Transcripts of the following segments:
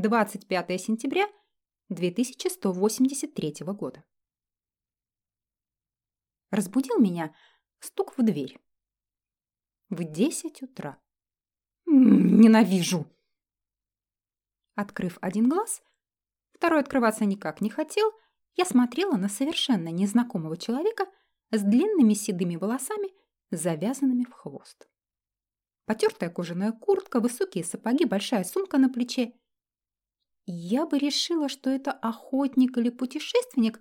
25 сентября 2183 года. Разбудил меня стук в дверь. В 10 утра. Ненавижу! Открыв один глаз, второй открываться никак не хотел, я смотрела на совершенно незнакомого человека с длинными седыми волосами, завязанными в хвост. Потертая кожаная куртка, высокие сапоги, большая сумка на плече. Я бы решила, что это охотник или путешественник,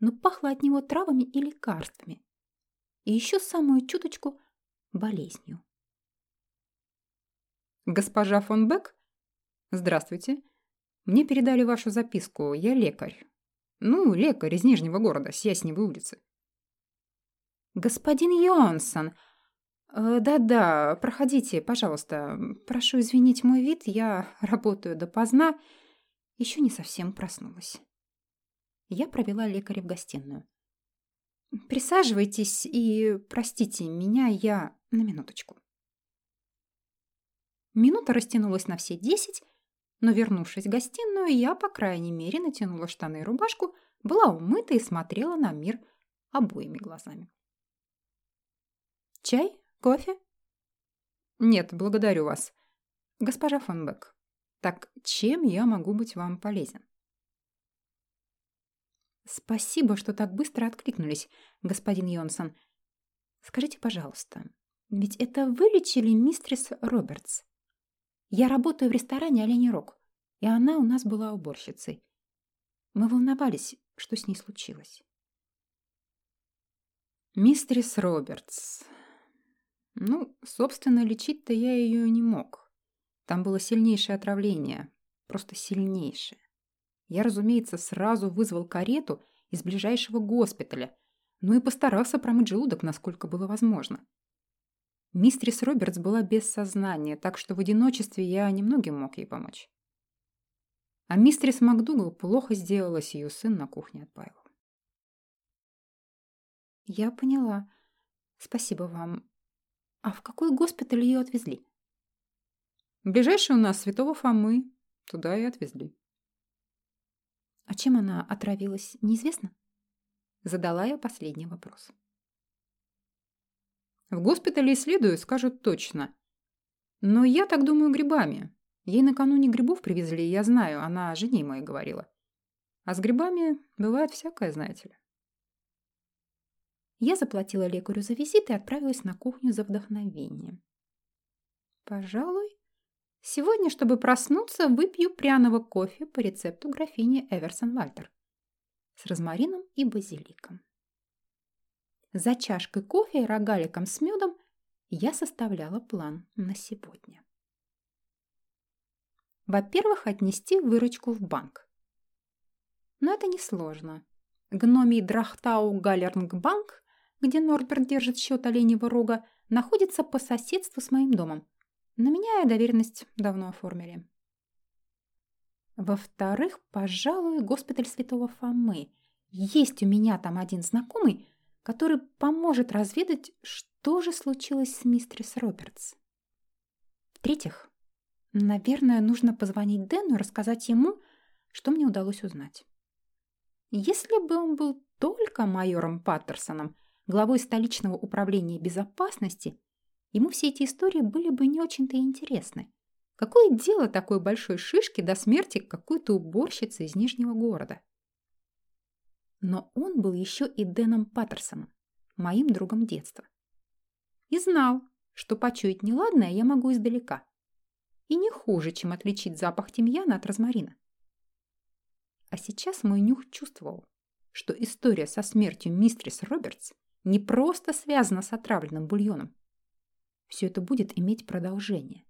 но пахло от него травами и лекарствами. И еще самую чуточку болезнью. «Госпожа фон Бек? Здравствуйте. Мне передали вашу записку. Я лекарь. Ну, лекарь из Нижнего города, с Ясневой улицы». «Господин Йонсон! Э, да-да, проходите, пожалуйста. Прошу извинить мой вид, я работаю допоздна. Еще не совсем проснулась». Я провела лекаря в гостиную. «Присаживайтесь и простите меня, я на минуточку». Минута растянулась на все десять, но, вернувшись в гостиную, я, по крайней мере, натянула штаны и рубашку, была умыта и смотрела на мир обоими глазами. «Чай? Кофе?» «Нет, благодарю вас. Госпожа фон Бек, так чем я могу быть вам полезен?» «Спасибо, что так быстро откликнулись, господин Йонсон. Скажите, пожалуйста, ведь это вы лечили мистрис Робертс?» Я работаю в ресторане «Оленей Рог», и она у нас была уборщицей. Мы волновались, что с ней случилось. Мистерис Робертс. Ну, собственно, лечить-то я ее не мог. Там было сильнейшее отравление. Просто сильнейшее. Я, разумеется, сразу вызвал карету из ближайшего госпиталя, ну и постарался промыть желудок, насколько было возможно. Мистрис Робертс была без сознания, так что в одиночестве я немногим мог ей помочь. А мистрис МакДугал плохо сделалась, ее сын на кухне отпаивал. Я поняла. Спасибо вам. А в какой госпиталь ее отвезли? Ближайший у нас Святого Фомы. Туда и отвезли. А чем она отравилась, неизвестно? Задала я последний вопрос. В госпитале исследуют, скажут точно. Но я так думаю грибами. Ей накануне грибов привезли, я знаю, она жене моей говорила. А с грибами бывает всякое, знаете ли. Я заплатила лекарю за визит и отправилась на кухню за вдохновением. Пожалуй, сегодня, чтобы проснуться, выпью пряного кофе по рецепту графини Эверсон Вальтер с розмарином и базиликом. За чашкой кофе и рогаликом с медом я составляла план на сегодня. Во-первых, отнести выручку в банк. Но это несложно. Гномий Драхтау Галлернгбанк, где Норберт держит счет оленевого рога, находится по соседству с моим домом. На меня доверенность давно оформили. Во-вторых, пожалуй, госпиталь Святого Фомы. Есть у меня там один знакомый, который поможет разведать, что же случилось с мистерис Робертс. В-третьих, наверное, нужно позвонить Дэну и рассказать ему, что мне удалось узнать. Если бы он был только майором Паттерсоном, главой столичного управления безопасности, ему все эти истории были бы не очень-то интересны. Какое дело такой большой шишки до смерти какой-то уборщицы из Нижнего города? Но он был еще и Дэном Паттерсоном, моим другом детства. И знал, что почуять неладное я могу издалека. И не хуже, чем отличить запах тимьяна от розмарина. А сейчас мой нюх чувствовал, что история со смертью мистрис Робертс не просто связана с отравленным бульоном. Все это будет иметь продолжение.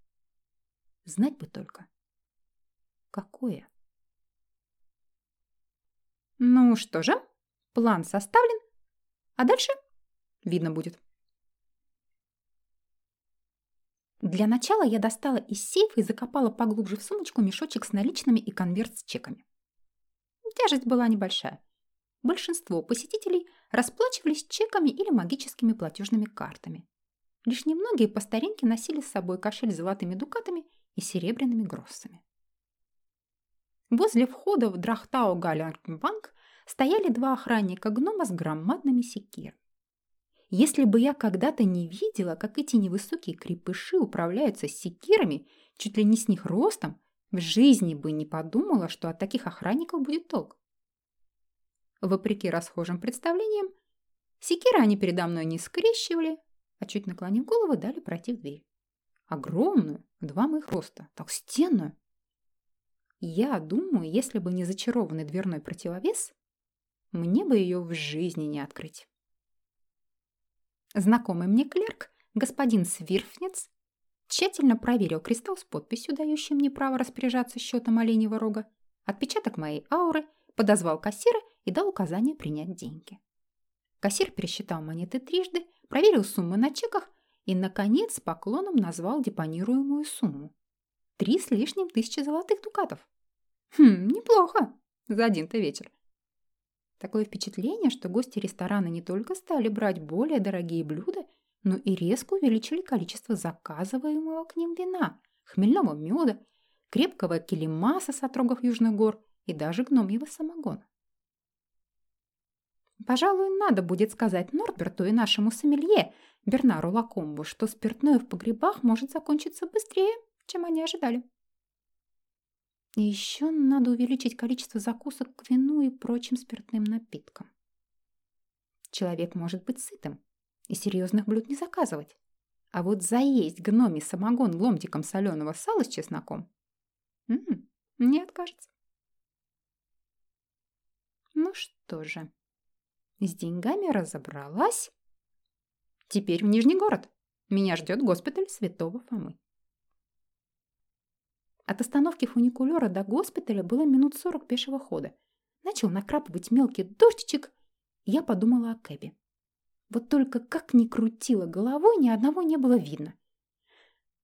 Знать бы только, какое. Ну что же, план составлен, а дальше видно будет. Для начала я достала из сейфа и закопала поглубже в сумочку мешочек с наличными и конверт с чеками. Тяжесть была небольшая. Большинство посетителей расплачивались чеками или магическими платежными картами. Лишь немногие по старинке носили с собой кошель с золотыми дукатами и серебряными гроссами. Возле входа в Драхтау Галлербанк стояли два охранника-гнома с громадными секирами. Если бы я когда-то не видела, как эти невысокие крепыши управляются секирами, чуть ли не с них ростом, в жизни бы не подумала, что от таких охранников будет толк. Вопреки расхожим представлениям, секиры они передо мной не скрещивали, а чуть наклонив голову, дали пройти в дверь. Огромную, два моих роста, толстенную. Я думаю, если бы не зачарованный дверной противовес, мне бы ее в жизни не открыть. Знакомый мне клерк, господин Свирфнец, тщательно проверил кристалл с подписью, дающей мне право распоряжаться счетом оленевого рога, отпечаток моей ауры, подозвал кассира и дал указание принять деньги. Кассир пересчитал монеты трижды, проверил суммы на чеках и, наконец, поклоном назвал депонируемую сумму. Три с лишним тысячи золотых дукатов. Хм, неплохо за один-то вечер. Такое впечатление, что гости ресторана не только стали брать более дорогие блюда, но и резко увеличили количество заказываемого к ним вина, хмельного меда, крепкого килимаса с отрогов южных гор и даже гномьего самогона. Пожалуй, надо будет сказать Норберту и нашему сомелье Бернару Лакомбу, что спиртное в погребах может закончиться быстрее, чем они ожидали. И еще надо увеличить количество закусок к вину и прочим спиртным напиткам. Человек может быть сытым и серьезных блюд не заказывать. А вот заесть гноми самогон ломтиком соленого сала с чесноком не откажется. Ну что же, с деньгами разобралась. Теперь в Нижний город. Меня ждет госпиталь Святого Фомы. От остановки фуникулера до госпиталя было минут сорок пешего хода. Начал накрапывать мелкий дождичек, и я подумала о Кэбе. Вот только как ни крутила головой, ни одного не было видно.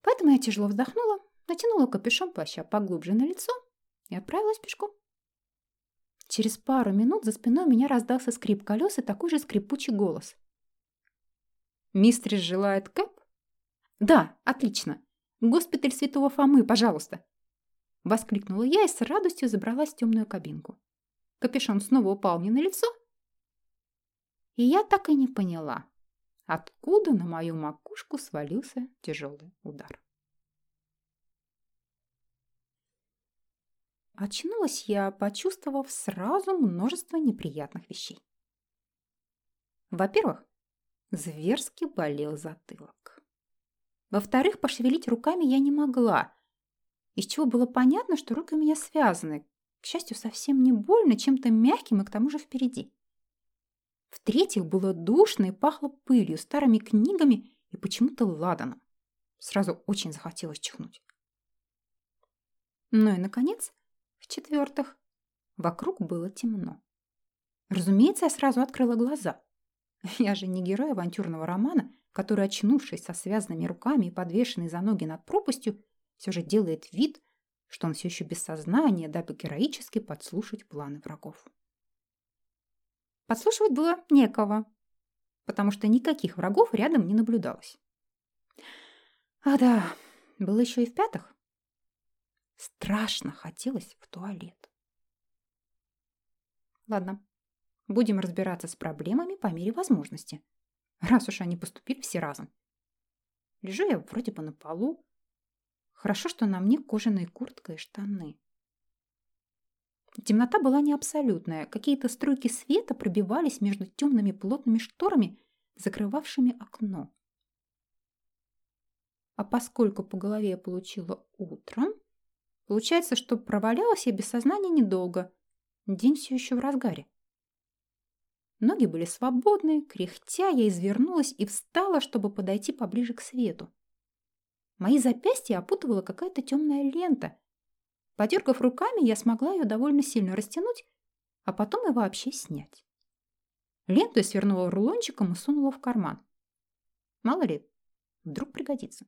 Поэтому я тяжело вздохнула, натянула капюшон плаща поглубже на лицо и отправилась пешком. Через пару минут за спиной меня раздался скрип колес и такой же скрипучий голос. «Мистрис желает Кэп?» «Да, отлично. Госпиталь Святого Фомы, пожалуйста!» Воскликнула я и с радостью забралась в темную кабинку. Капюшон снова упал мне на лицо, и я так и не поняла, откуда на мою макушку свалился тяжелый удар. Очнулась я, почувствовав сразу множество неприятных вещей. Во-первых, зверски болел затылок. Во-вторых, пошевелить руками я не могла, из чего было понятно, что руки у меня связаны. К счастью, совсем не больно, чем-то мягким и к тому же впереди. В-третьих, было душно и пахло пылью, старыми книгами и почему-то ладаном. Сразу очень захотелось чихнуть. Ну и, наконец, в-четвертых, вокруг было темно. Разумеется, я сразу открыла глаза. Я же не герой авантюрного романа, который, очнувшись со связанными руками и подвешенный за ноги над пропастью, все же делает вид, что он все еще без сознания, дабы героически подслушать планы врагов. Подслушивать было некого, потому что никаких врагов рядом не наблюдалось. А да, было еще и в-пятых. Страшно хотелось в туалет. Ладно, будем разбираться с проблемами по мере возможности, раз уж они поступили все разом. Лежу я вроде бы на полу, Хорошо, что на мне кожаная куртка и штаны. Темнота была не абсолютная. Какие-то струйки света пробивались между темными плотными шторами, закрывавшими окно. А поскольку по голове я получила утром, получается, что провалялась я без сознания недолго. День все еще в разгаре. Ноги были свободны, кряхтя я извернулась и встала, чтобы подойти поближе к свету. Мои запястья опутывала какая-то темная лента. Подергав руками, я смогла ее довольно сильно растянуть, а потом и вообще снять. Ленту я свернула рулончиком и сунула в карман. Мало ли, вдруг пригодится.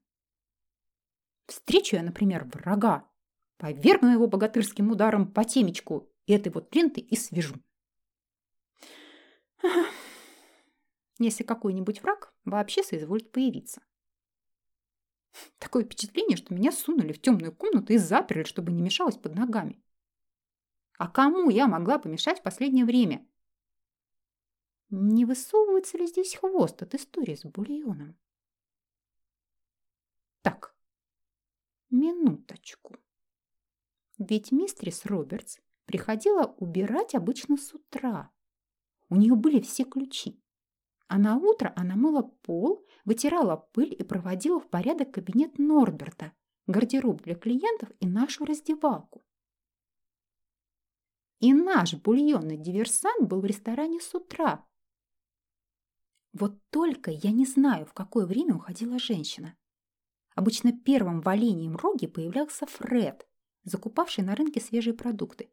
Встречу я, например, врага, повергну его богатырским ударом по темечку этой вот ленты и свяжу. Если какой-нибудь враг вообще соизволит появиться. Такое впечатление, что меня сунули в темную комнату и заперли, чтобы не мешалось под ногами. А кому я могла помешать в последнее время? Не высовывается ли здесь хвост от истории с бульоном? Так, минуточку. Ведь мистрис Робертс приходила убирать обычно с утра. У нее были все ключи. А на утро она мыла пол, вытирала пыль и проводила в порядок кабинет Норберта, гардероб для клиентов и нашу раздевалку. И наш бульонный диверсант был в ресторане с утра. Вот только я не знаю, в какое время уходила женщина. Обычно первым валением роги появлялся Фред, закупавший на рынке свежие продукты.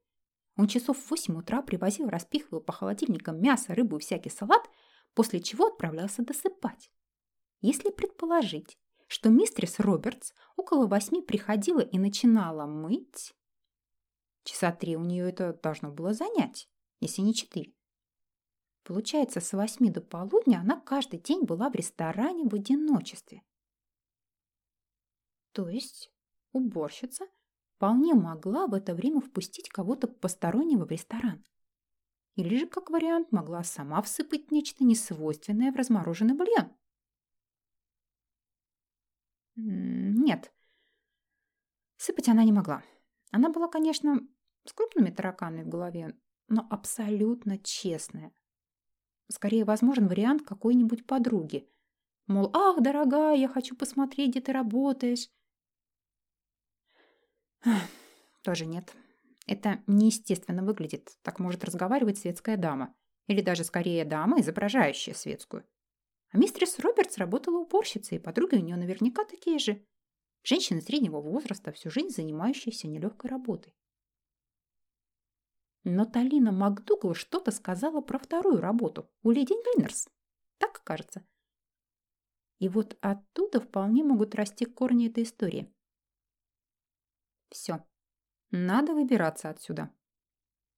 Он часов в 8 утра привозил, распихивал по холодильникам мясо, рыбу и всякий салат, после чего отправлялся досыпать. Если предположить, что мистерс Робертс около восьми приходила и начинала мыть, часа три у нее это должно было занять, если не четыре. Получается, с восьми до полудня она каждый день была в ресторане в одиночестве. То есть уборщица вполне могла в это время впустить кого-то постороннего в ресторан. Или же, как вариант, могла сама всыпать нечто несвойственное в размороженный бульон. Нет, сыпать она не могла. Она была, конечно, с крупными тараканами в голове, но абсолютно честная. Скорее возможен вариант какой-нибудь подруги. Мол, ах, дорогая, я хочу посмотреть, где ты работаешь. Тоже нет. Это неестественно выглядит. Так может разговаривать светская дама. Или даже скорее дама, изображающая светскую. А мистерс Робертс работала уборщицей, и подруги у нее наверняка такие же. Женщины среднего возраста, всю жизнь занимающиеся нелегкой работой. Но Талина МакДугал что-то сказала про вторую работу у леди Глиннерс. Так кажется. И вот оттуда вполне могут расти корни этой истории. Все. Надо выбираться отсюда.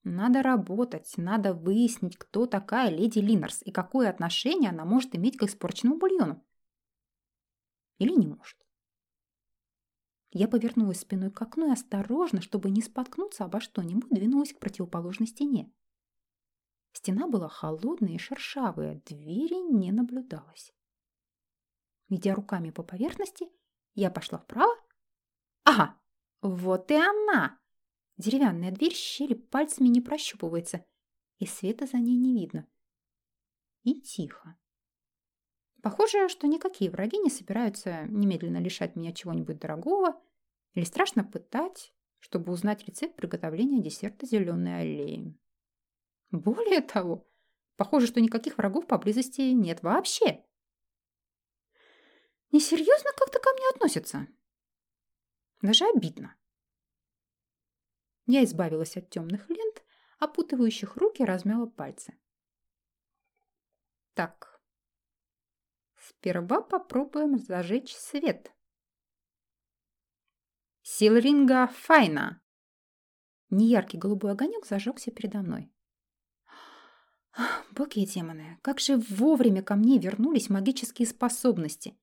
Надо работать, надо выяснить, кто такая леди Линнерс и какое отношение она может иметь к испорченному бульону. Или не может. Я повернулась спиной к окну и осторожно, чтобы не споткнуться обо что-нибудь, двинулась к противоположной стене. Стена была холодная и шершавая, двери не наблюдалось. Ведя руками по поверхности, я пошла вправо. Ага, вот и она! Деревянная дверь щели пальцами не прощупывается, и света за ней не видно. И тихо. Похоже, что никакие враги не собираются немедленно лишать меня чего-нибудь дорогого или страшно пытать, чтобы узнать рецепт приготовления десерта зеленой аллеи. Более того, похоже, что никаких врагов поблизости нет вообще. Несерьезно как-то ко мне относятся. Даже обидно. Я избавилась от темных лент, опутывающих руки, размяла пальцы. Так, сперва попробуем зажечь свет. Силринга Файна. Неяркий голубой огонек зажегся передо мной. Боги и демоны, как же вовремя ко мне вернулись магические способности.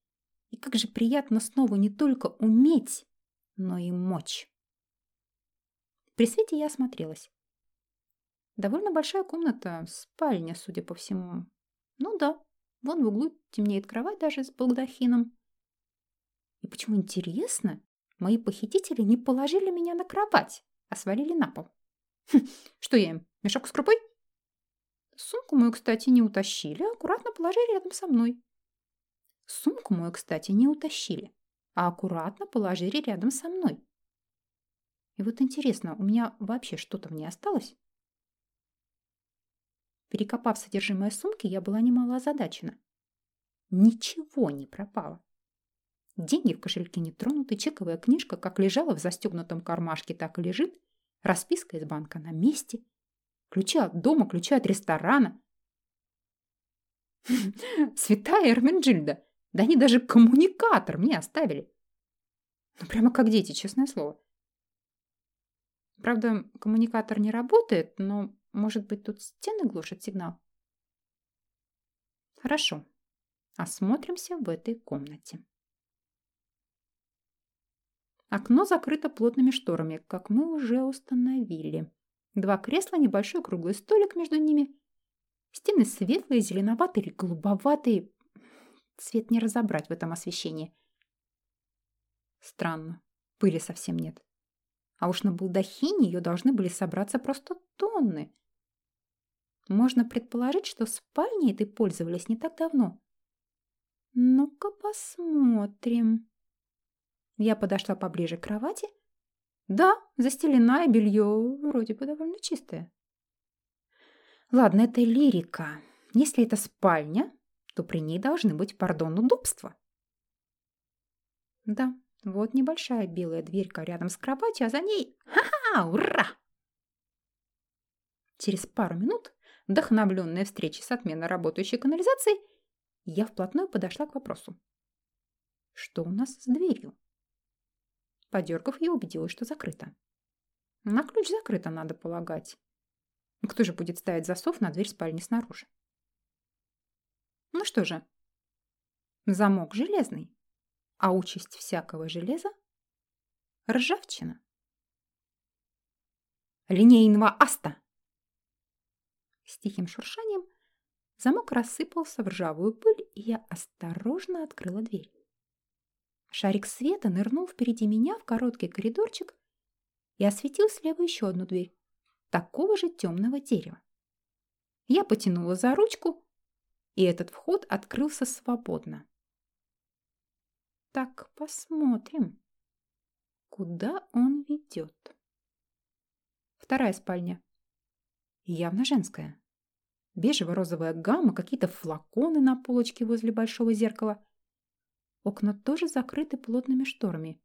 И как же приятно снова не только уметь, но и мочь. При свете я осмотрелась. Довольно большая комната, спальня, судя по всему. Ну да, вон в углу темнеет кровать даже с балдахином. И почему интересно, мои похитители не положили меня на кровать, а свалили на пол? Хм, что я им, мешок с крупой? Сумку мою, кстати, не утащили, а аккуратно положили рядом со мной. Сумку мою, кстати, не утащили а аккуратно положили рядом со мной. И вот интересно, у меня вообще что-то в ней осталось? Перекопав содержимое сумки, я была немало озадачена. Ничего не пропало. Деньги в кошельке не тронуты, чековая книжка как лежала в застегнутом кармашке, так и лежит. Расписка из банка на месте. Ключи от дома, ключи от ресторана. Святая Эрменджильда! Да они даже коммуникатор мне оставили. Ну, прямо как дети, честное слово. Правда, коммуникатор не работает, но, может быть, тут стены глушат сигнал? Хорошо. Осмотримся в этой комнате. Окно закрыто плотными шторами, как мы уже установили. Два кресла, небольшой круглый столик между ними. Стены светлые, зеленоватые или голубоватые. Цвет не разобрать в этом освещении. Странно. Пыли совсем нет. А уж на балдахине ее должны были собраться просто тонны. Можно предположить, что спальней этой пользовались не так давно. Ну-ка посмотрим. Я подошла поближе к кровати. Да, застеленное белье вроде бы довольно чистое. Ладно, это лирика. Если это спальня, то при ней должны быть, пардон, удобства. Да, вот небольшая белая дверька рядом с кроватью, а за ней... Ха-ха! Ура! Через пару минут, вдохновленная встречей с отменно работающей канализацией, я вплотную подошла к вопросу. Что у нас с дверью? Подергав, я убедилась, что закрыто. На ключ закрыто, надо полагать. Кто же будет ставить засов на дверь спальни снаружи? Ну что же, замок железный, а участь всякого железа – ржавчина. Линейного аста! С тихим шуршанием замок рассыпался в ржавую пыль, и я осторожно открыла дверь. Шарик света нырнул впереди меня в короткий коридорчик и осветил слева еще одну дверь, такого же темного дерева. Я потянула за ручку, и этот вход открылся свободно. Так, посмотрим, куда он ведет. Вторая спальня. Явно женская. Бежево-розовая гамма, какие-то флаконы на полочке возле большого зеркала. Окна тоже закрыты плотными шторами.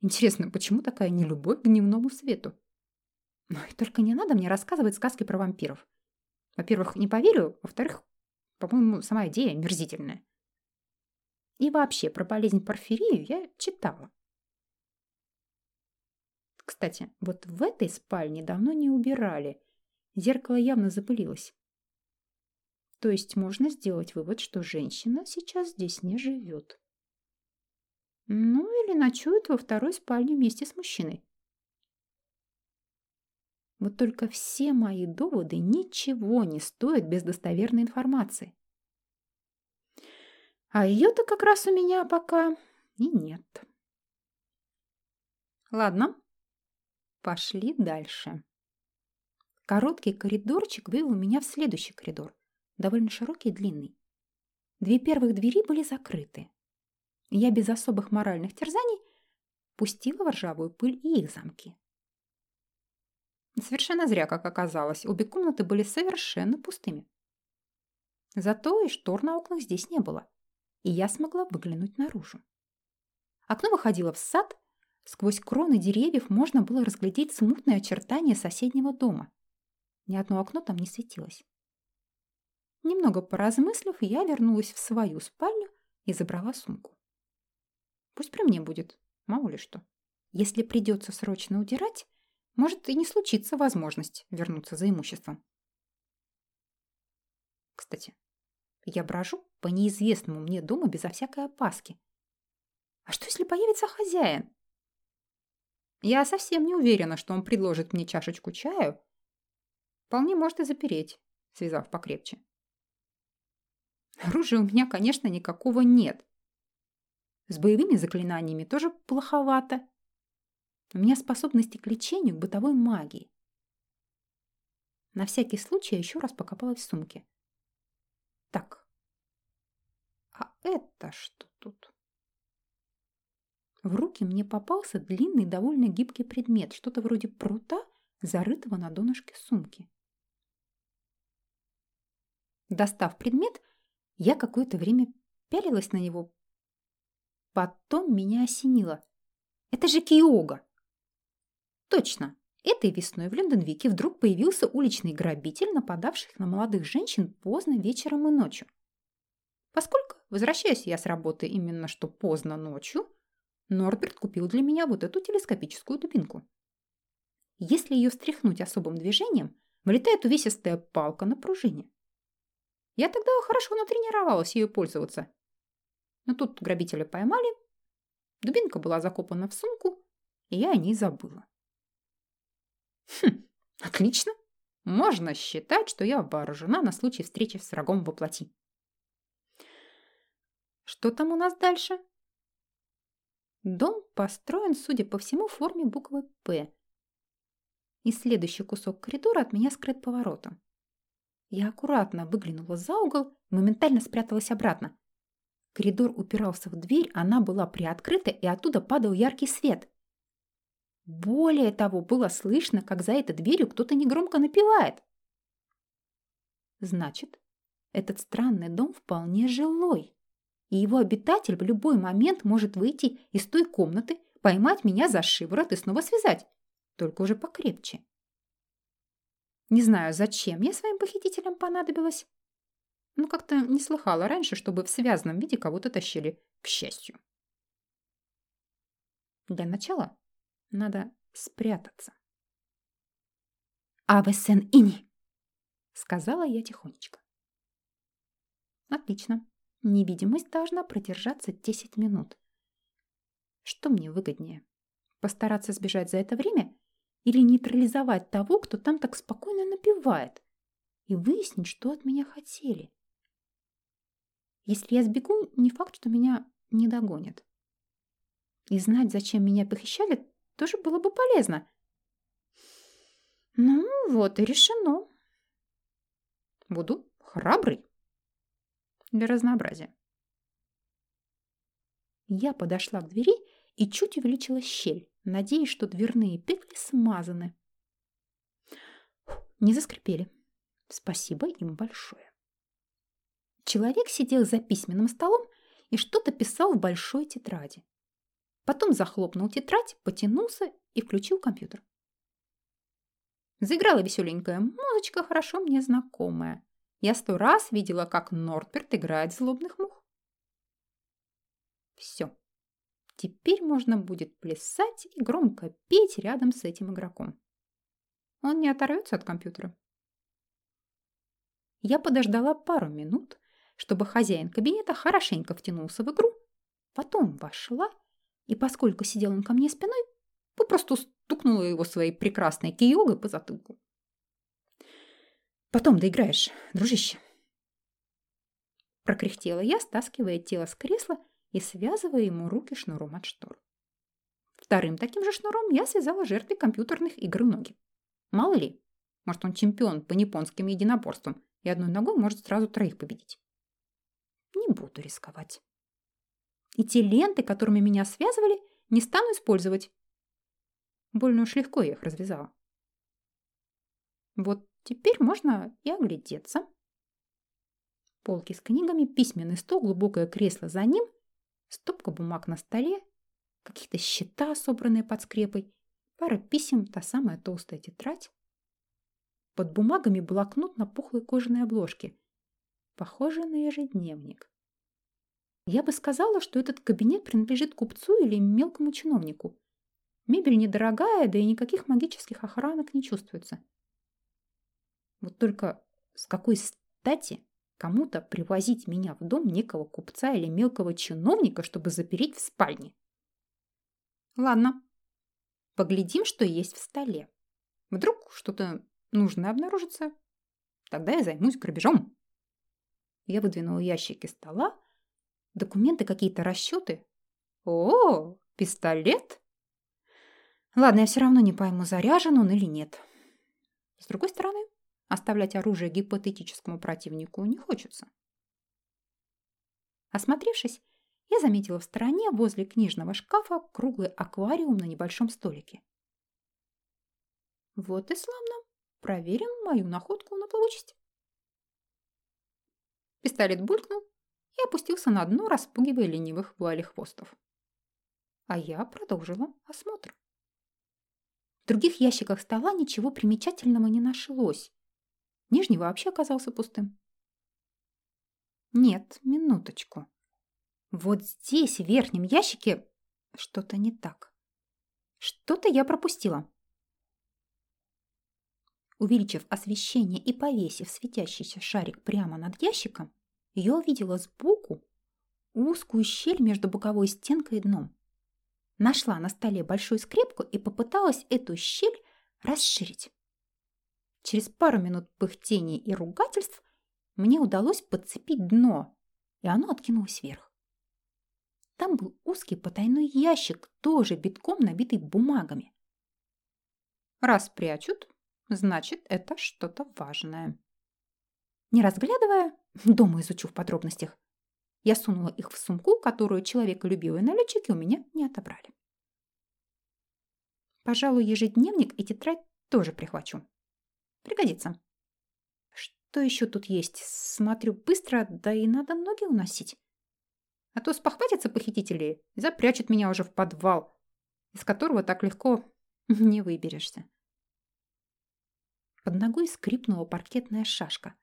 Интересно, почему такая нелюбовь к дневному свету? Ой, только не надо мне рассказывать сказки про вампиров. Во-первых, не поверю. Во-вторых, по-моему, сама идея мерзительная. И вообще, про болезнь порфирию я читала. Кстати, вот в этой спальне давно не убирали. Зеркало явно запылилось. То есть можно сделать вывод, что женщина сейчас здесь не живет. Ну, или ночует во второй спальне вместе с мужчиной. Вот только все мои доводы ничего не стоят без достоверной информации. А ее-то как раз у меня пока и нет. Ладно, пошли дальше. Короткий коридорчик вывел меня в следующий коридор, довольно широкий и длинный. Две первых двери были закрыты. Я без особых моральных терзаний пустила в ржавую пыль и их замки. Совершенно зря, как оказалось, обе комнаты были совершенно пустыми. Зато и штор на окнах здесь не было и я смогла выглянуть наружу. Окно выходило в сад, сквозь кроны деревьев можно было разглядеть смутные очертания соседнего дома. Ни одно окно там не светилось. Немного поразмыслив, я вернулась в свою спальню и забрала сумку. Пусть при мне будет, мало ли что. Если придется срочно удирать, может и не случится возможность вернуться за имуществом. Кстати, я брожу по неизвестному мне дому безо всякой опаски. А что, если появится хозяин? Я совсем не уверена, что он предложит мне чашечку чаю. Вполне может и запереть, связав покрепче. Оружия у меня, конечно, никакого нет. С боевыми заклинаниями тоже плоховато. У меня способности к лечению бытовой магии. На всякий случай я еще раз покопалась в сумке. Так. А это что тут? В руки мне попался длинный, довольно гибкий предмет, что-то вроде прута, зарытого на донышке сумки. Достав предмет, я какое-то время пялилась на него. Потом меня осенило. Это же Киога! Точно! Этой весной в Лондонвике вдруг появился уличный грабитель, нападавший на молодых женщин поздно вечером и ночью. Поскольку, возвращаясь я с работы именно что поздно ночью, Норберт купил для меня вот эту телескопическую дубинку. Если ее встряхнуть особым движением, вылетает увесистая палка на пружине. Я тогда хорошо натренировалась ею пользоваться. Но тут грабителя поймали, дубинка была закопана в сумку, и я о ней забыла. Хм, Отлично. Можно считать, что я вооружена на случай встречи с врагом во плоти. Что там у нас дальше? Дом построен, судя по всему, в форме буквы «П». И следующий кусок коридора от меня скрыт поворотом. Я аккуратно выглянула за угол моментально спряталась обратно. Коридор упирался в дверь, она была приоткрыта, и оттуда падал яркий свет. Более того, было слышно, как за этой дверью кто-то негромко напевает. Значит, этот странный дом вполне жилой, и его обитатель в любой момент может выйти из той комнаты, поймать меня за шиворот и снова связать, только уже покрепче. Не знаю, зачем я своим похитителям понадобилась. Ну, как-то не слыхала раньше, чтобы в связанном виде кого-то тащили, к счастью. Для начала надо спрятаться. «Авесен ини!» — сказала я тихонечко. «Отлично. Невидимость должна продержаться 10 минут. Что мне выгоднее? Постараться сбежать за это время или нейтрализовать того, кто там так спокойно напевает, и выяснить, что от меня хотели. Если я сбегу, не факт, что меня не догонят. И знать, зачем меня похищали, тоже было бы полезно. Ну, вот и решено. Буду храбрый. Для разнообразия. Я подошла к двери и чуть увеличила щель надеясь, что дверные петли смазаны. Не заскрипели. Спасибо им большое. Человек сидел за письменным столом и что-то писал в большой тетради. Потом захлопнул тетрадь, потянулся и включил компьютер. Заиграла веселенькая музычка, хорошо мне знакомая. Я сто раз видела, как Нордберт играет злобных мух. Все. Теперь можно будет плясать и громко петь рядом с этим игроком. Он не оторвется от компьютера. Я подождала пару минут, чтобы хозяин кабинета хорошенько втянулся в игру, потом вошла, и поскольку сидел он ко мне спиной, попросту стукнула его своей прекрасной киогой по затылку. «Потом доиграешь, дружище!» Прокряхтела я, стаскивая тело с кресла и связывая ему руки шнуром от штор. Вторым таким же шнуром я связала жертве компьютерных игр ноги. Мало ли, может он чемпион по японским единоборствам и одной ногой может сразу троих победить. Не буду рисковать. И те ленты, которыми меня связывали, не стану использовать. Больно уж легко я их развязала. Вот теперь можно и оглядеться. Полки с книгами, письменный стол, глубокое кресло за ним стопка бумаг на столе, какие-то счета, собранные под скрепой, пара писем, та самая толстая тетрадь. Под бумагами блокнот на пухлой кожаной обложке, похожий на ежедневник. Я бы сказала, что этот кабинет принадлежит купцу или мелкому чиновнику. Мебель недорогая, да и никаких магических охранок не чувствуется. Вот только с какой стати кому-то привозить меня в дом некого купца или мелкого чиновника, чтобы запереть в спальне. Ладно, поглядим, что есть в столе. Вдруг что-то нужное обнаружится. Тогда я займусь грабежом. Я выдвинула ящики стола, документы, какие-то расчеты. О, пистолет? Ладно, я все равно не пойму, заряжен он или нет. С другой стороны, Оставлять оружие гипотетическому противнику не хочется. Осмотревшись, я заметила в стороне возле книжного шкафа круглый аквариум на небольшом столике. Вот и славно. Проверим мою находку на плавучесть. Пистолет булькнул и опустился на дно, распугивая ленивых хвостов. А я продолжила осмотр. В других ящиках стола ничего примечательного не нашлось, Нижний вообще оказался пустым. Нет, минуточку. Вот здесь, в верхнем ящике, что-то не так. Что-то я пропустила. Увеличив освещение и повесив светящийся шарик прямо над ящиком, я увидела сбоку узкую щель между боковой стенкой и дном. Нашла на столе большую скрепку и попыталась эту щель расширить. Через пару минут пыхтений и ругательств мне удалось подцепить дно, и оно откинулось вверх. Там был узкий потайной ящик, тоже битком набитый бумагами. Раз прячут, значит, это что-то важное. Не разглядывая, дома изучу в подробностях, я сунула их в сумку, которую человеколюбивые налетчики у меня не отобрали. Пожалуй, ежедневник и тетрадь тоже прихвачу. Пригодится. Что еще тут есть? Смотрю быстро, да и надо ноги уносить. А то спохватятся похитители и запрячут меня уже в подвал, из которого так легко не выберешься. Под ногой скрипнула паркетная шашка.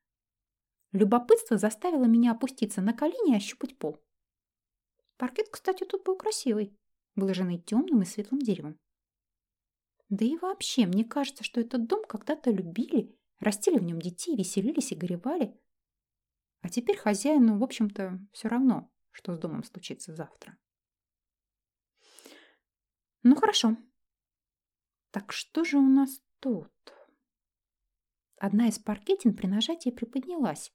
Любопытство заставило меня опуститься на колени и ощупать пол. Паркет, кстати, тут был красивый, выложенный темным и светлым деревом. Да и вообще, мне кажется, что этот дом когда-то любили, растили в нем детей, веселились и горевали. А теперь хозяину, в общем-то, все равно, что с домом случится завтра. Ну, хорошо. Так что же у нас тут? Одна из паркетин при нажатии приподнялась,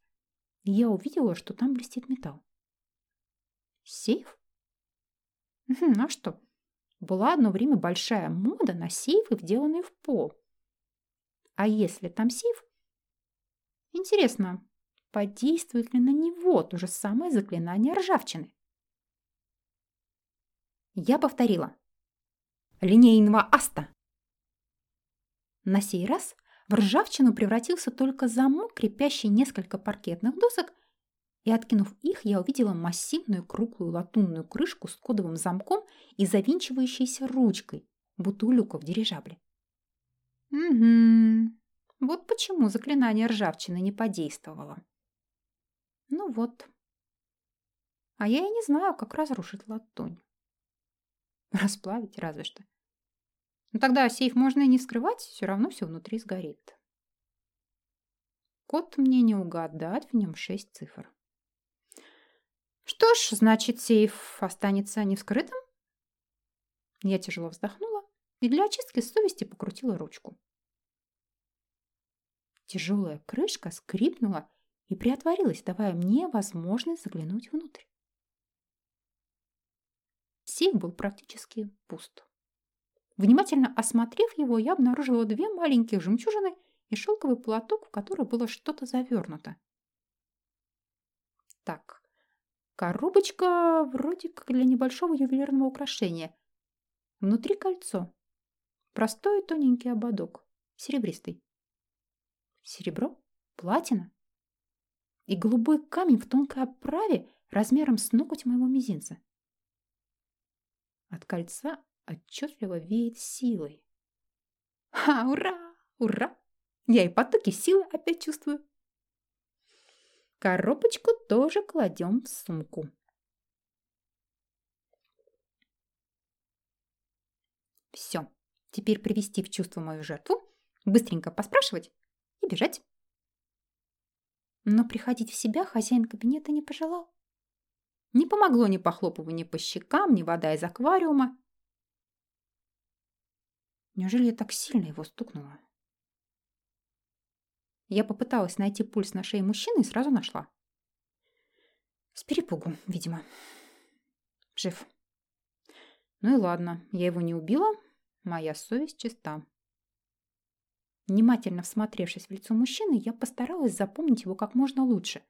я увидела, что там блестит металл. Сейф? А что? Была одно время большая мода на сейфы, вделанные в пол. А если там сейф? Интересно, подействует ли на него то же самое заклинание ржавчины? Я повторила. Линейного аста. На сей раз в ржавчину превратился только замок, крепящий несколько паркетных досок, и, откинув их, я увидела массивную круглую латунную крышку с кодовым замком и завинчивающейся ручкой, будто у люка в дирижабле. Угу. Вот почему заклинание ржавчины не подействовало. Ну вот. А я и не знаю, как разрушить латунь. Расплавить разве что. Но тогда сейф можно и не вскрывать, все равно все внутри сгорит. Код мне не угадать, в нем шесть цифр. Что ж, значит, сейф останется невскрытым? Я тяжело вздохнула и для очистки совести покрутила ручку. Тяжелая крышка скрипнула и приотворилась, давая мне возможность заглянуть внутрь. Сейф был практически пуст. Внимательно осмотрев его, я обнаружила две маленьких жемчужины и шелковый платок, в который было что-то завернуто. Так, коробочка вроде как для небольшого ювелирного украшения. Внутри кольцо. Простой тоненький ободок, серебристый. Серебро? Платина? И голубой камень в тонкой оправе размером с ноготь моего мизинца. От кольца отчетливо веет силой. Ха, ура, ура! Я и потоки силы опять чувствую. Коробочку тоже кладем в сумку. Все. Теперь привести в чувство мою жертву, быстренько поспрашивать и бежать. Но приходить в себя хозяин кабинета не пожелал. Не помогло ни похлопывание по щекам, ни вода из аквариума. Неужели я так сильно его стукнула? Я попыталась найти пульс на шее мужчины и сразу нашла. С перепугу, видимо. Жив. Ну и ладно, я его не убила, моя совесть чиста. Внимательно всмотревшись в лицо мужчины, я постаралась запомнить его как можно лучше.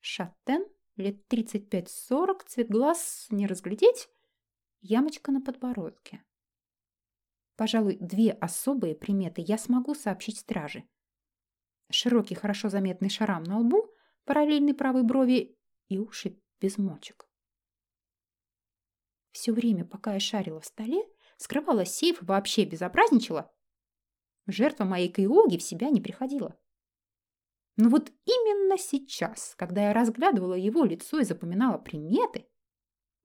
Шатен, лет 35-40, цвет глаз не разглядеть, ямочка на подбородке. Пожалуй, две особые приметы я смогу сообщить страже. Широкий, хорошо заметный шрам на лбу, параллельный правой брови и уши без мочек. Все время, пока я шарила в столе, скрывала сейф и вообще безобразничала, жертва моей кайоги в себя не приходила. Но вот именно сейчас, когда я разглядывала его лицо и запоминала приметы,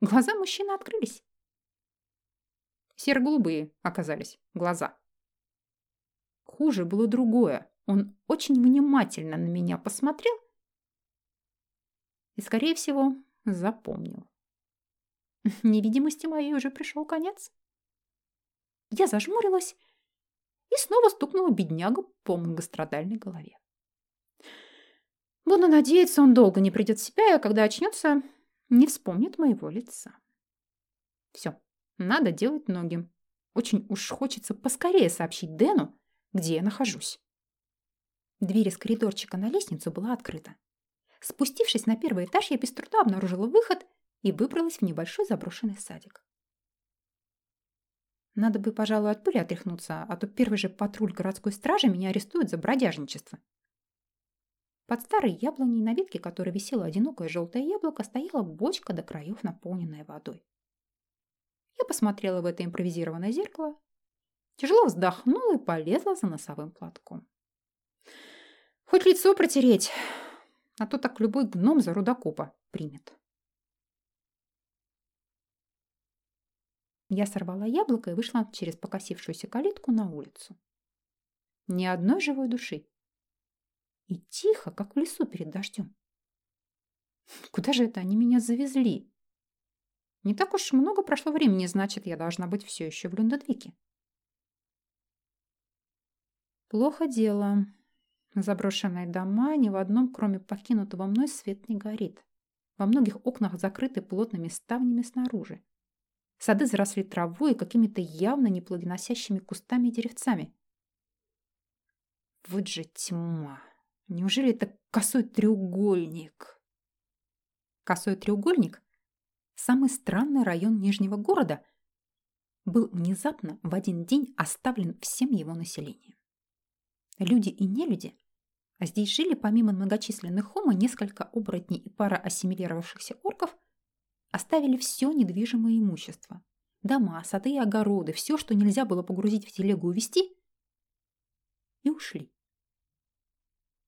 глаза мужчины открылись. Серо-голубые оказались глаза. Хуже было другое. Он очень внимательно на меня посмотрел и, скорее всего, запомнил. Невидимости моей уже пришел конец. Я зажмурилась и снова стукнула беднягу по многострадальной голове. Буду надеяться, он долго не придет в себя, и когда очнется, не вспомнит моего лица. Все, надо делать ноги. Очень уж хочется поскорее сообщить Дэну, где я нахожусь. Дверь из коридорчика на лестницу была открыта. Спустившись на первый этаж, я без труда обнаружила выход и выбралась в небольшой заброшенный садик. Надо бы, пожалуй, от пыли отряхнуться, а то первый же патруль городской стражи меня арестует за бродяжничество. Под старой яблоней, на ветке которой висело одинокое желтое яблоко, стояла бочка до краев, наполненная водой. Я посмотрела в это импровизированное зеркало, тяжело вздохнула и полезла за носовым платком. Хоть лицо протереть, а то так любой гном за рудокопа примет. Я сорвала яблоко и вышла через покосившуюся калитку на улицу. Ни одной живой души. И тихо, как в лесу перед дождем. Куда же это они меня завезли? Не так уж много прошло времени, значит, я должна быть все еще в Люндедвике. Плохо дело. Заброшенные дома ни в одном, кроме покинутого мной, свет не горит. Во многих окнах закрыты плотными ставнями снаружи. Сады заросли травой и какими-то явно неплодоносящими кустами и деревцами. Вот же тьма! Неужели это косой треугольник? Косой треугольник – самый странный район Нижнего города – был внезапно в один день оставлен всем его населением. Люди и нелюди, а здесь жили помимо многочисленных хомо несколько оборотней и пара ассимилировавшихся орков, Оставили все недвижимое имущество. Дома, сады и огороды, все, что нельзя было погрузить в телегу и увезти, и ушли.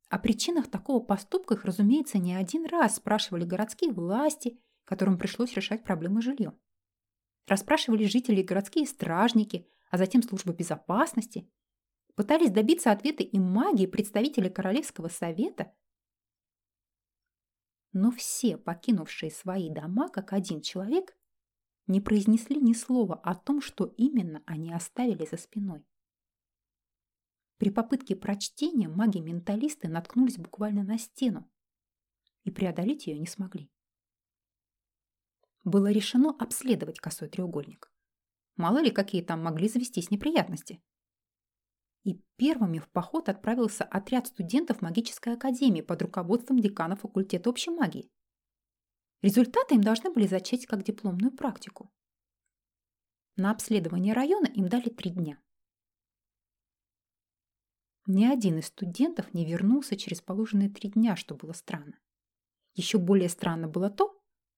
О причинах такого поступка их, разумеется, не один раз спрашивали городские власти, которым пришлось решать проблемы с жильем. Расспрашивали жители городские стражники, а затем служба безопасности. Пытались добиться ответа и маги, представители Королевского совета, но все, покинувшие свои дома, как один человек, не произнесли ни слова о том, что именно они оставили за спиной. При попытке прочтения маги-менталисты наткнулись буквально на стену и преодолеть ее не смогли. Было решено обследовать косой треугольник. Мало ли, какие там могли завестись неприятности и первыми в поход отправился отряд студентов магической академии под руководством декана факультета общей магии. Результаты им должны были зачесть как дипломную практику. На обследование района им дали три дня. Ни один из студентов не вернулся через положенные три дня, что было странно. Еще более странно было то,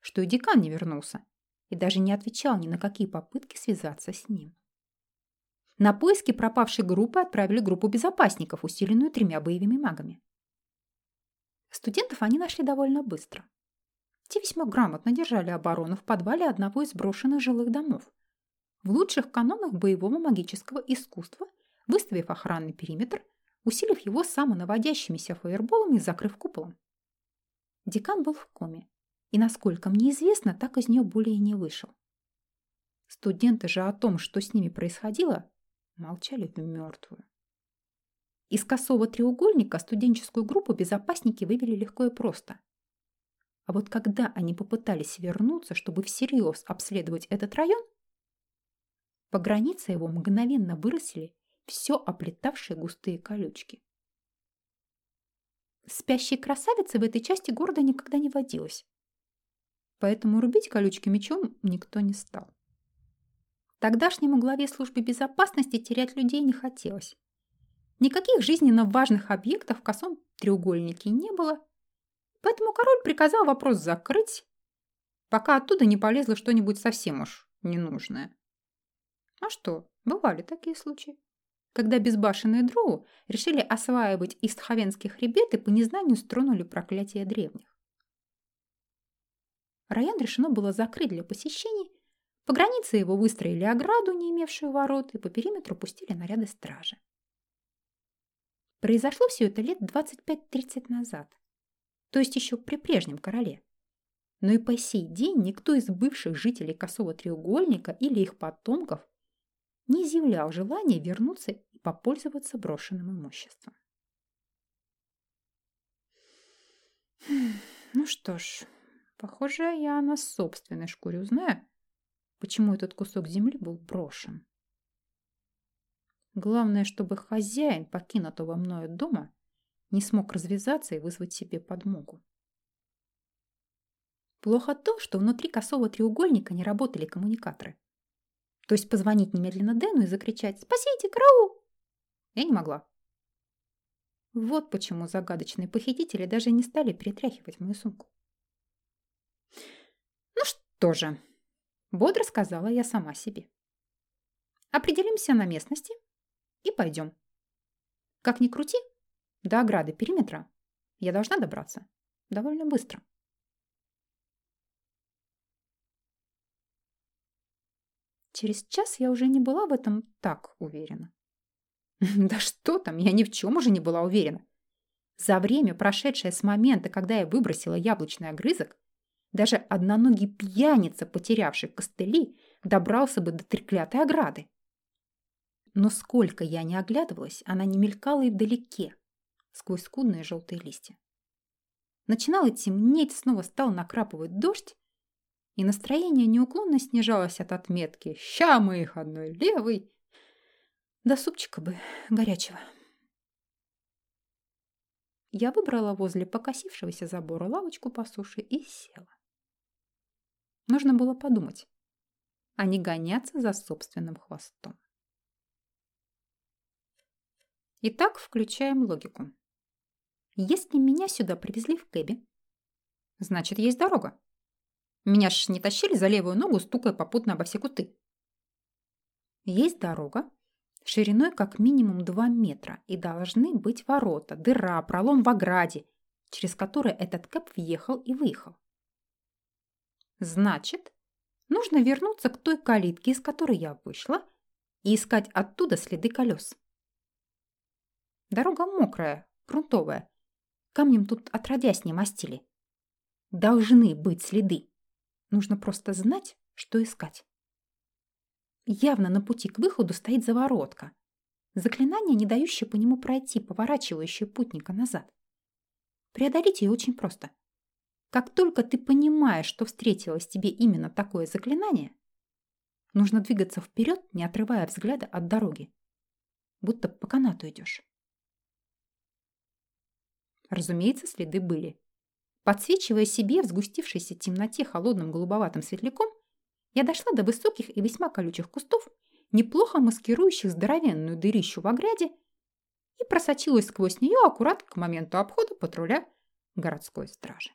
что и декан не вернулся и даже не отвечал ни на какие попытки связаться с ним. На поиски пропавшей группы отправили группу безопасников, усиленную тремя боевыми магами. Студентов они нашли довольно быстро. Те весьма грамотно держали оборону в подвале одного из брошенных жилых домов. В лучших канонах боевого магического искусства, выставив охранный периметр, усилив его самонаводящимися фаерболами и закрыв куполом. Декан был в коме, и, насколько мне известно, так из нее более не вышел. Студенты же о том, что с ними происходило, молчали в мертвую. Из косого треугольника студенческую группу безопасники вывели легко и просто. А вот когда они попытались вернуться, чтобы всерьез обследовать этот район, по границе его мгновенно выросли все оплетавшие густые колючки. Спящей красавицы в этой части города никогда не водилось. Поэтому рубить колючки мечом никто не стал. Тогдашнему главе службы безопасности терять людей не хотелось. Никаких жизненно важных объектов в косом треугольнике не было, поэтому король приказал вопрос закрыть, пока оттуда не полезло что-нибудь совсем уж ненужное. А что, бывали такие случаи, когда безбашенные дроу решили осваивать истховенский хребет и по незнанию стронули проклятие древних. Район решено было закрыть для посещений, по границе его выстроили ограду, не имевшую ворот, и по периметру пустили наряды стражи. Произошло все это лет 25-30 назад, то есть еще при прежнем короле. Но и по сей день никто из бывших жителей Косого треугольника или их потомков не изъявлял желания вернуться и попользоваться брошенным имуществом. Ну что ж, похоже, я на собственной шкуре узнаю, почему этот кусок земли был брошен. Главное, чтобы хозяин покинутого мною дома не смог развязаться и вызвать себе подмогу. Плохо то, что внутри косого треугольника не работали коммуникаторы. То есть позвонить немедленно Дэну и закричать «Спасите, караул!» я не могла. Вот почему загадочные похитители даже не стали перетряхивать мою сумку. Ну что же, бодро сказала я сама себе. Определимся на местности и пойдем. Как ни крути, до ограды периметра я должна добраться довольно быстро. Через час я уже не была в этом так уверена. Да что там, я ни в чем уже не была уверена. За время, прошедшее с момента, когда я выбросила яблочный огрызок, даже одноногий пьяница, потерявший костыли, добрался бы до треклятой ограды. Но сколько я не оглядывалась, она не мелькала и вдалеке, сквозь скудные желтые листья. Начинало темнеть, снова стал накрапывать дождь, и настроение неуклонно снижалось от отметки «Ща мы их одной левой!» Да супчика бы горячего. Я выбрала возле покосившегося забора лавочку по суше и села. Нужно было подумать, а не гоняться за собственным хвостом. Итак, включаем логику. Если меня сюда привезли в кэбе, значит, есть дорога. Меня ж не тащили за левую ногу, стукая попутно обо все куты. Есть дорога, шириной как минимум 2 метра, и должны быть ворота, дыра, пролом в ограде, через который этот кэп въехал и выехал. Значит, нужно вернуться к той калитке, из которой я вышла, и искать оттуда следы колес. Дорога мокрая, грунтовая. Камнем тут отродясь не мастили. Должны быть следы. Нужно просто знать, что искать. Явно на пути к выходу стоит заворотка. Заклинание, не дающее по нему пройти, поворачивающее путника назад. Преодолеть ее очень просто. Как только ты понимаешь, что встретилось тебе именно такое заклинание, нужно двигаться вперед, не отрывая взгляда от дороги. Будто по канату идешь. Разумеется, следы были. Подсвечивая себе в сгустившейся темноте холодным голубоватым светляком, я дошла до высоких и весьма колючих кустов, неплохо маскирующих здоровенную дырищу в ограде, и просочилась сквозь нее аккурат к моменту обхода патруля городской стражи.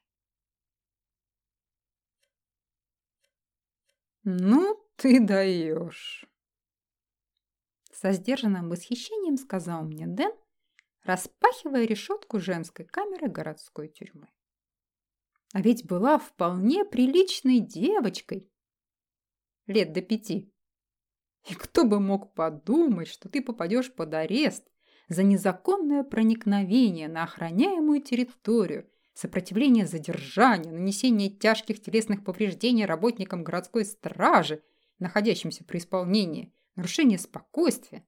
«Ну, ты даешь!» Со сдержанным восхищением сказал мне Дэн, распахивая решетку женской камеры городской тюрьмы. А ведь была вполне приличной девочкой. Лет до пяти. И кто бы мог подумать, что ты попадешь под арест за незаконное проникновение на охраняемую территорию, сопротивление задержанию, нанесение тяжких телесных повреждений работникам городской стражи, находящимся при исполнении, нарушение спокойствия.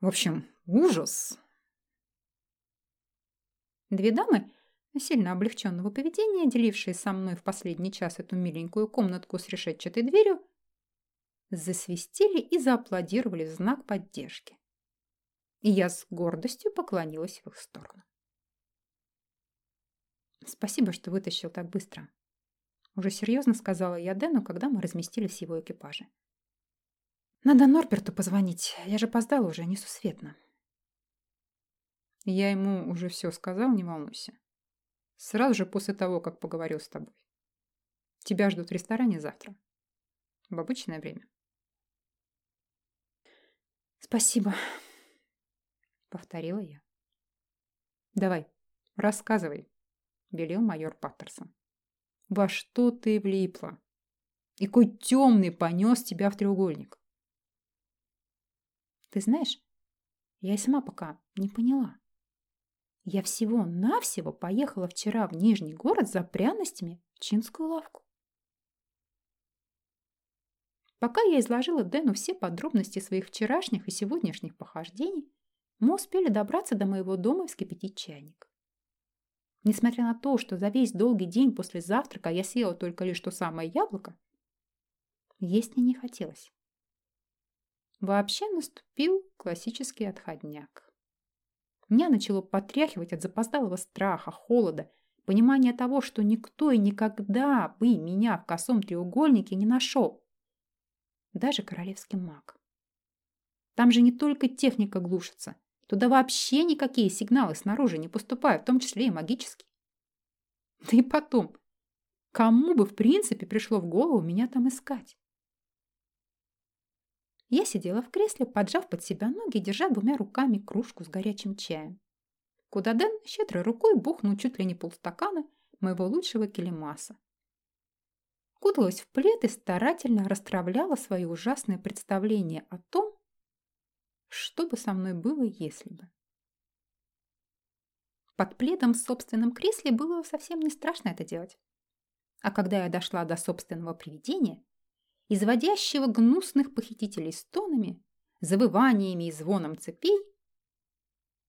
В общем, ужас. Две дамы сильно облегченного поведения, делившие со мной в последний час эту миленькую комнатку с решетчатой дверью, засвистели и зааплодировали в знак поддержки. И я с гордостью поклонилась в их сторону. «Спасибо, что вытащил так быстро», — уже серьезно сказала я Дэну, когда мы разместились в его экипаже. «Надо Норберту позвонить, я же опоздала уже, несусветно». «Я ему уже все сказал, не волнуйся. Сразу же после того, как поговорил с тобой. Тебя ждут в ресторане завтра. В обычное время. Спасибо, повторила я. Давай, рассказывай, велел майор Паттерсон. Во что ты влипла? И кой темный понес тебя в треугольник? Ты знаешь, я и сама пока не поняла. Я всего-навсего поехала вчера в Нижний город за пряностями в чинскую лавку. Пока я изложила Дэну все подробности своих вчерашних и сегодняшних похождений, мы успели добраться до моего дома и вскипятить чайник. Несмотря на то, что за весь долгий день после завтрака я съела только лишь то самое яблоко, есть мне не хотелось. Вообще наступил классический отходняк. Меня начало потряхивать от запоздалого страха, холода, понимания того, что никто и никогда бы меня в косом треугольнике не нашел. Даже королевский маг. Там же не только техника глушится. Туда вообще никакие сигналы снаружи не поступают, в том числе и магические. Да и потом, кому бы в принципе пришло в голову меня там искать? Я сидела в кресле, поджав под себя ноги, держа двумя руками кружку с горячим чаем. Куда Дэн щедрой рукой бухнул чуть ли не полстакана моего лучшего келемаса. Куталась в плед и старательно расстравляла свои ужасные представления о том, что бы со мной было, если бы. Под пледом в собственном кресле было совсем не страшно это делать. А когда я дошла до собственного привидения, изводящего гнусных похитителей стонами, завываниями и звоном цепей,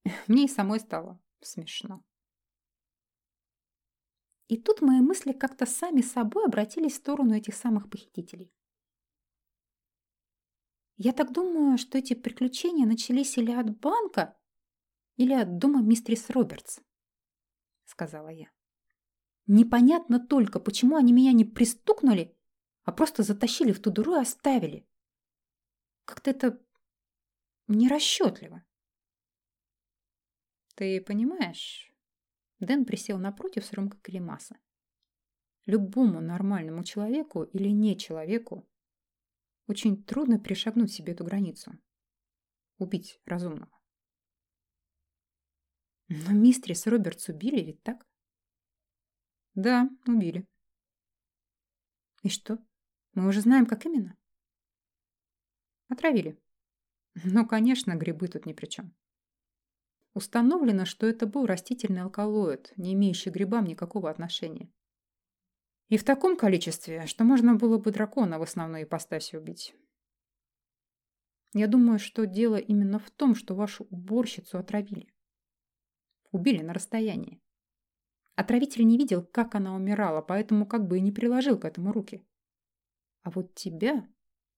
мне и самой стало смешно. И тут мои мысли как-то сами собой обратились в сторону этих самых похитителей. Я так думаю, что эти приключения начались или от банка, или от дома мистерис Робертс, сказала я. Непонятно только, почему они меня не пристукнули а просто затащили в ту дуру и оставили. Как-то это нерасчетливо. Ты понимаешь? Дэн присел напротив с рюмкой кремаса. Любому нормальному человеку или не человеку очень трудно перешагнуть себе эту границу. Убить разумного. Но мистерис Робертс убили ведь так? Да, убили. И что? Мы уже знаем, как именно. Отравили. Но, конечно, грибы тут ни при чем. Установлено, что это был растительный алкалоид, не имеющий к грибам никакого отношения. И в таком количестве, что можно было бы дракона в основной ипостаси убить. Я думаю, что дело именно в том, что вашу уборщицу отравили. Убили на расстоянии. Отравитель не видел, как она умирала, поэтому как бы и не приложил к этому руки. А вот тебя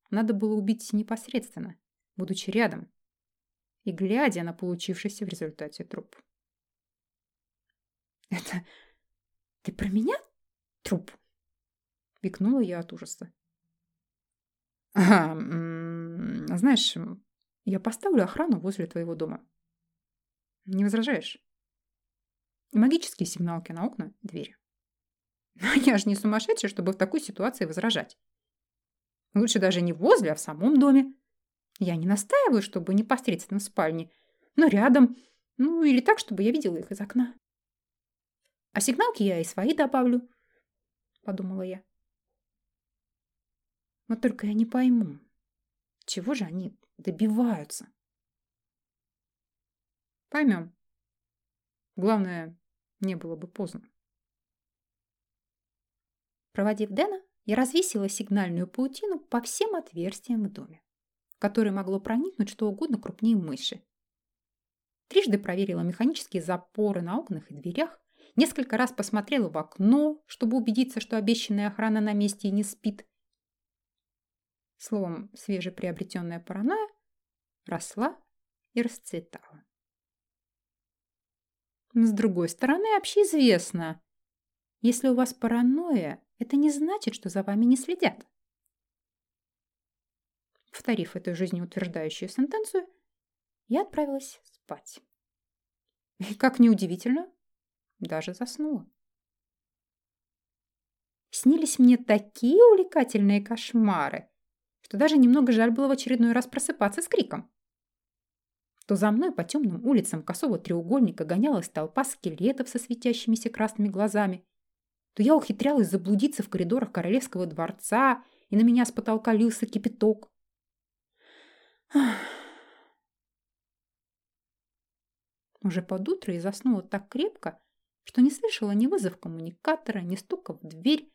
надо было убить непосредственно, будучи рядом и глядя на получившийся в результате труп. «Это ты про меня? Труп?» — викнула я от ужаса. «Ага, знаешь, я поставлю охрану возле твоего дома. Не возражаешь? Магические сигналки на окна, двери. Я же не сумасшедший, чтобы в такой ситуации возражать. Лучше даже не возле, а в самом доме. Я не настаиваю, чтобы непосредственно в спальне, но рядом, ну или так, чтобы я видела их из окна. А сигналки я и свои добавлю, подумала я. Вот только я не пойму, чего же они добиваются. Поймем. Главное, не было бы поздно. Проводив Дэна, я развесила сигнальную паутину по всем отверстиям в доме, в которые могло проникнуть что угодно крупнее мыши. Трижды проверила механические запоры на окнах и дверях, несколько раз посмотрела в окно, чтобы убедиться, что обещанная охрана на месте и не спит. Словом, свежеприобретенная паранойя росла и расцветала. С другой стороны, общеизвестно, если у вас паранойя, это не значит, что за вами не следят. Повторив эту жизнеутверждающую сентенцию, я отправилась спать. И, как неудивительно, даже заснула. Снились мне такие увлекательные кошмары, что даже немного жаль было в очередной раз просыпаться с криком. То за мной по темным улицам косого треугольника гонялась толпа скелетов со светящимися красными глазами, то я ухитрялась заблудиться в коридорах королевского дворца, и на меня с потолка лился кипяток. Уже под утро я заснула так крепко, что не слышала ни вызов коммуникатора, ни стука в дверь,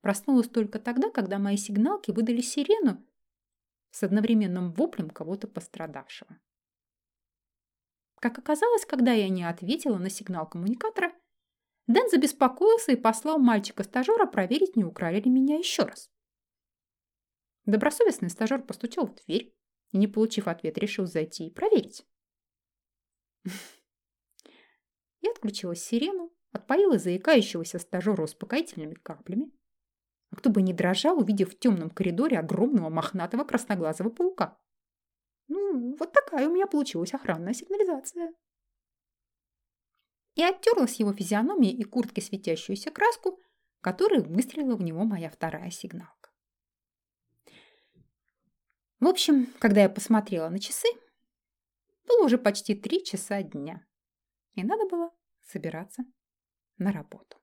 Проснулась только тогда, когда мои сигналки выдали сирену с одновременным воплем кого-то пострадавшего. Как оказалось, когда я не ответила на сигнал коммуникатора, Дэн забеспокоился и послал мальчика-стажера проверить, не украли ли меня еще раз. Добросовестный стажер постучал в дверь и, не получив ответ, решил зайти и проверить. Я отключила сирену, отпоила заикающегося стажера успокоительными каплями. А кто бы не дрожал, увидев в темном коридоре огромного мохнатого красноглазого паука. Ну, вот такая у меня получилась охранная сигнализация. И оттерла с его физиономии и куртки светящуюся краску, которую выстрелила в него моя вторая сигналка. В общем, когда я посмотрела на часы, было уже почти три часа дня, и надо было собираться на работу.